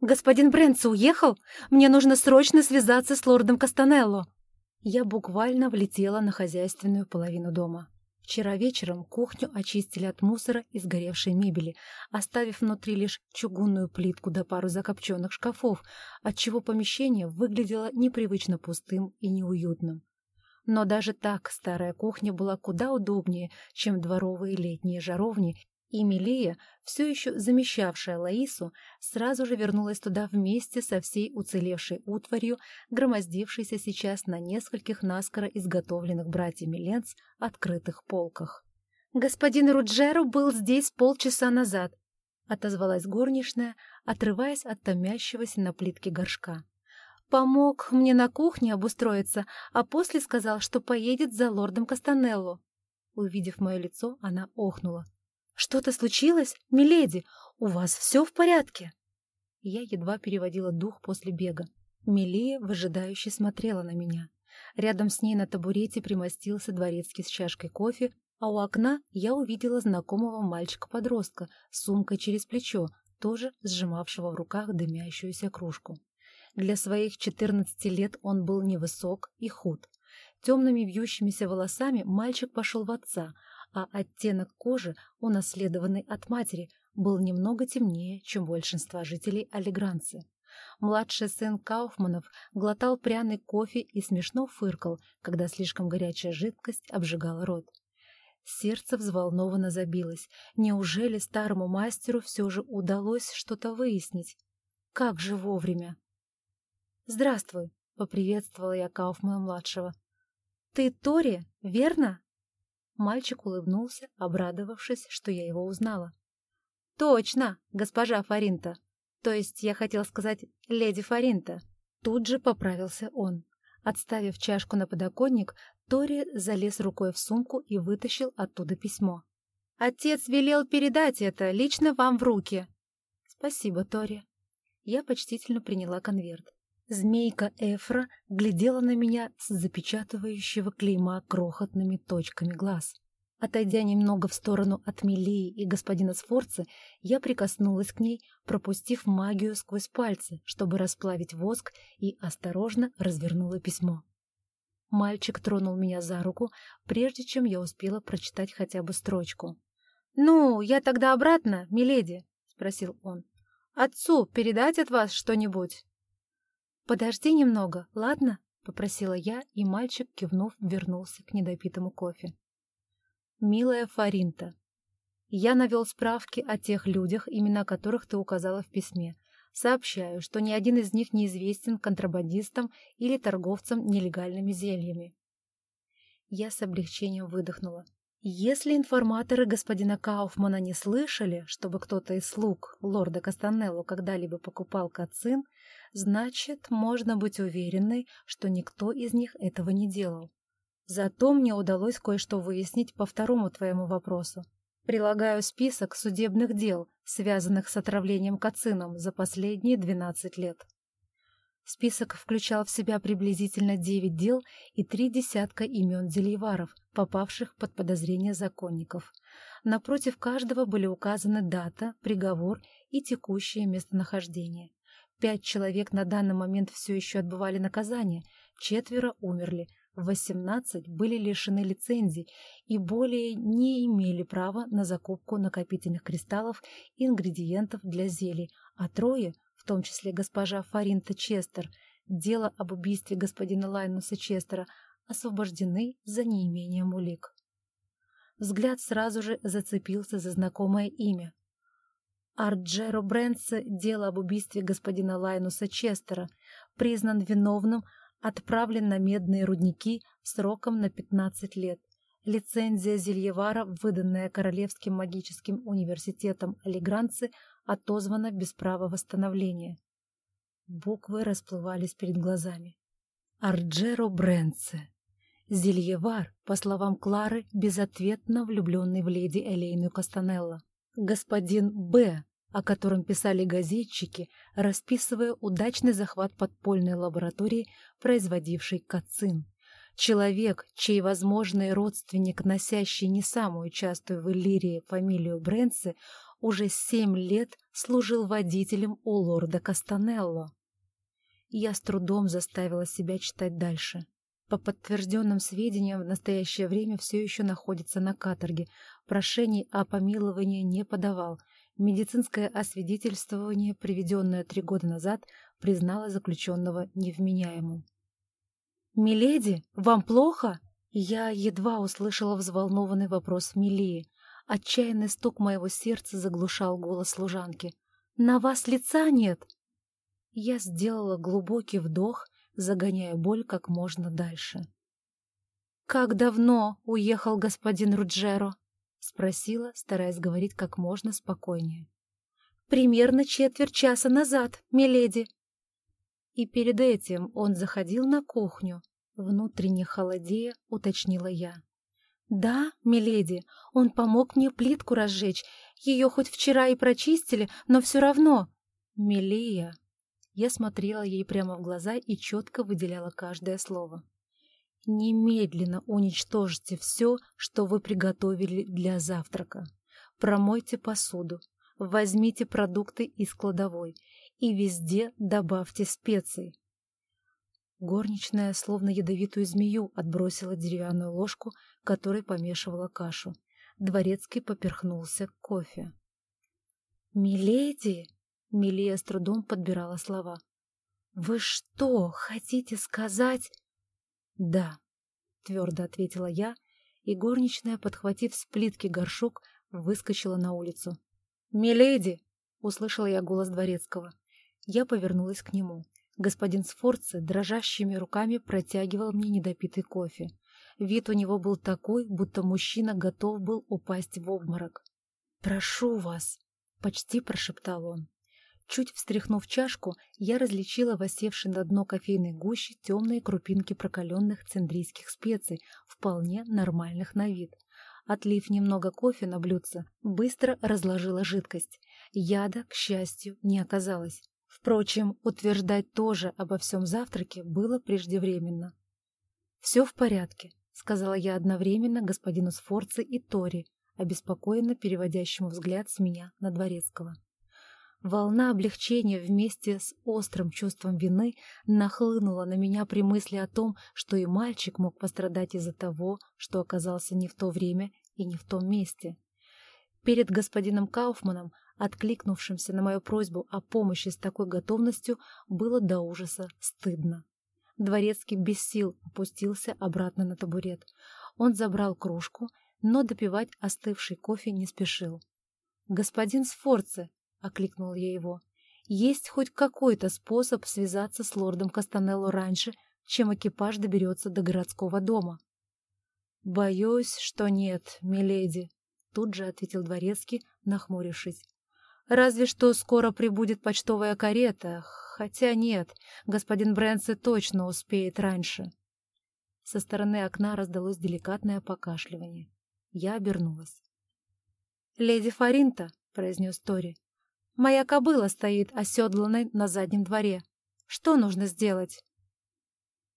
«Господин Брэнтс уехал? Мне нужно срочно связаться с лордом Кастанелло!» Я буквально влетела на хозяйственную половину дома. Вчера вечером кухню очистили от мусора и сгоревшей мебели, оставив внутри лишь чугунную плитку да пару закопченных шкафов, отчего помещение выглядело непривычно пустым и неуютным. Но даже так старая кухня была куда удобнее, чем дворовые летние жаровни, и Милея, все еще замещавшая Лаису, сразу же вернулась туда вместе со всей уцелевшей утварью, громоздившейся сейчас на нескольких наскоро изготовленных братьями Ленц открытых полках. «Господин Руджеро был здесь полчаса назад», — отозвалась горничная, отрываясь от томящегося на плитке горшка. Помог мне на кухне обустроиться, а после сказал, что поедет за лордом Кастанелло. Увидев мое лицо, она охнула. «Что-то случилось? Миледи, у вас все в порядке?» Я едва переводила дух после бега. Милея выжидающе смотрела на меня. Рядом с ней на табурете примостился дворецкий с чашкой кофе, а у окна я увидела знакомого мальчика-подростка с сумкой через плечо, тоже сжимавшего в руках дымящуюся кружку. Для своих 14 лет он был невысок и худ. Темными вьющимися волосами мальчик пошел в отца, а оттенок кожи, унаследованный от матери, был немного темнее, чем большинство жителей Алигранцы. Младший сын Кауфманов глотал пряный кофе и смешно фыркал, когда слишком горячая жидкость обжигала рот. Сердце взволнованно забилось. Неужели старому мастеру все же удалось что-то выяснить? Как же вовремя! «Здравствуй», — поприветствовала я Кауфмана-младшего. «Ты Тори, верно?» Мальчик улыбнулся, обрадовавшись, что я его узнала. «Точно, госпожа Фаринта. То есть я хотел сказать леди Фаринта». Тут же поправился он. Отставив чашку на подоконник, Тори залез рукой в сумку и вытащил оттуда письмо. «Отец велел передать это лично вам в руки». «Спасибо, Тори». Я почтительно приняла конверт. Змейка Эфра глядела на меня с запечатывающего клейма крохотными точками глаз. Отойдя немного в сторону от Милии и господина Сфорца, я прикоснулась к ней, пропустив магию сквозь пальцы, чтобы расплавить воск, и осторожно развернула письмо. Мальчик тронул меня за руку, прежде чем я успела прочитать хотя бы строчку. «Ну, я тогда обратно, миледи?» — спросил он. «Отцу передать от вас что-нибудь?» «Подожди немного, ладно?» — попросила я, и мальчик, кивнув, вернулся к недопитому кофе. «Милая Фаринта, я навел справки о тех людях, имена которых ты указала в письме. Сообщаю, что ни один из них не известен контрабандистам или торговцам нелегальными зельями». Я с облегчением выдохнула. Если информаторы господина Кауфмана не слышали, чтобы кто-то из слуг лорда Кастанелло когда-либо покупал кацин, Значит, можно быть уверенной, что никто из них этого не делал. Зато мне удалось кое-что выяснить по второму твоему вопросу. Прилагаю список судебных дел, связанных с отравлением кацином за последние 12 лет. Список включал в себя приблизительно 9 дел и три десятка имен зельеваров, попавших под подозрение законников. Напротив каждого были указаны дата, приговор и текущее местонахождение. Пять человек на данный момент все еще отбывали наказание, четверо умерли, восемнадцать были лишены лицензий и более не имели права на закупку накопительных кристаллов и ингредиентов для зелий, а трое, том числе госпожа Фаринта Честер, дело об убийстве господина Лайнуса Честера, освобождены за неимением улик. Взгляд сразу же зацепился за знакомое имя Арджеро Брэнсе дело об убийстве господина Лайнуса Честера, признан виновным, отправлен на медные рудники сроком на 15 лет. Лицензия Зельевара, выданная Королевским магическим университетом Алигранцы, отозвана без права восстановления. Буквы расплывались перед глазами. Арджеро Брэнсе. Зельевар, по словам Клары, безответно влюбленный в леди Элейну Кастанелло. Господин Б о котором писали газетчики, расписывая удачный захват подпольной лаборатории, производившей кацин. Человек, чей возможный родственник, носящий не самую частую в Иллирии фамилию Брэнси, уже семь лет служил водителем у лорда Кастанелло. Я с трудом заставила себя читать дальше. По подтвержденным сведениям, в настоящее время все еще находится на каторге. Прошений о помиловании не подавал. Медицинское освидетельствование, приведенное три года назад, признало заключенного невменяемым. «Миледи, вам плохо?» Я едва услышала взволнованный вопрос Милии. Отчаянный стук моего сердца заглушал голос служанки. «На вас лица нет!» Я сделала глубокий вдох, загоняя боль как можно дальше. «Как давно уехал господин Руджеро?» — спросила, стараясь говорить как можно спокойнее. «Примерно четверть часа назад, миледи». И перед этим он заходил на кухню, внутренне холодея, уточнила я. «Да, миледи, он помог мне плитку разжечь. Ее хоть вчера и прочистили, но все равно...» «Милея, я смотрела ей прямо в глаза и четко выделяла каждое слово. «Немедленно уничтожьте все, что вы приготовили для завтрака. Промойте посуду, возьмите продукты из кладовой и везде добавьте специи». Горничная, словно ядовитую змею, отбросила деревянную ложку, которой помешивала кашу. Дворецкий поперхнулся кофе. «Миледи!» Милия с трудом подбирала слова. «Вы что, хотите сказать?» «Да», — твердо ответила я, и горничная, подхватив с плитки горшок, выскочила на улицу. «Миледи!» — услышала я голос дворецкого. Я повернулась к нему. Господин Сфорце дрожащими руками протягивал мне недопитый кофе. Вид у него был такой, будто мужчина готов был упасть в обморок. «Прошу вас!» — почти прошептал он. Чуть встряхнув чашку, я различила восевшие на дно кофейной гущи темные крупинки прокаленных цендрийских специй, вполне нормальных на вид. Отлив немного кофе на блюдце, быстро разложила жидкость. Яда, к счастью, не оказалось. Впрочем, утверждать тоже обо всем завтраке было преждевременно. «Все в порядке», — сказала я одновременно господину Сфорце и Тори, обеспокоенно переводящему взгляд с меня на Дворецкого. Волна облегчения вместе с острым чувством вины нахлынула на меня при мысли о том, что и мальчик мог пострадать из-за того, что оказался не в то время и не в том месте. Перед господином Кауфманом, откликнувшимся на мою просьбу о помощи с такой готовностью, было до ужаса стыдно. Дворецкий без сил опустился обратно на табурет. Он забрал кружку, но допивать остывший кофе не спешил. «Господин Сфорце!» — окликнул я его. «Есть хоть какой-то способ связаться с лордом Кастанелло раньше, чем экипаж доберется до городского дома?» «Боюсь, что нет, миледи», — тут же ответил дворецкий, нахмурившись. «Разве что скоро прибудет почтовая карета, хотя нет, господин Брэнси точно успеет раньше». Со стороны окна раздалось деликатное покашливание. Я обернулась. «Леди Фаринта», — произнес Тори, Моя кобыла стоит оседланной на заднем дворе. Что нужно сделать?